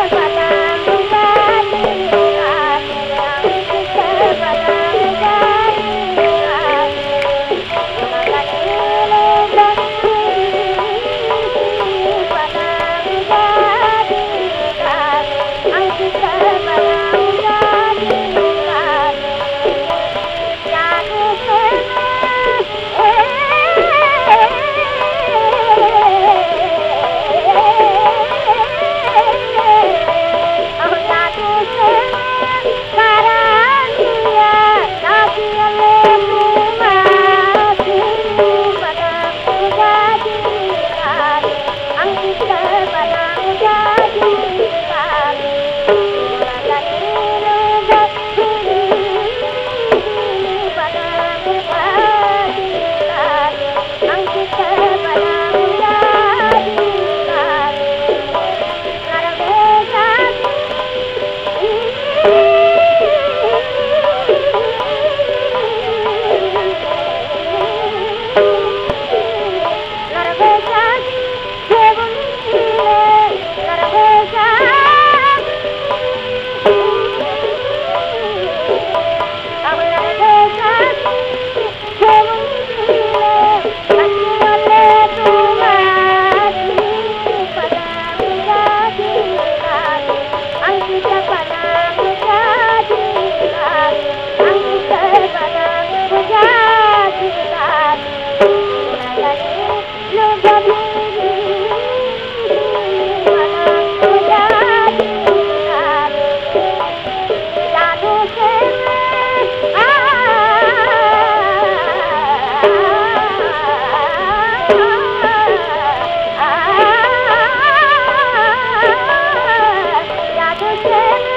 Vamos, papá. Bye. है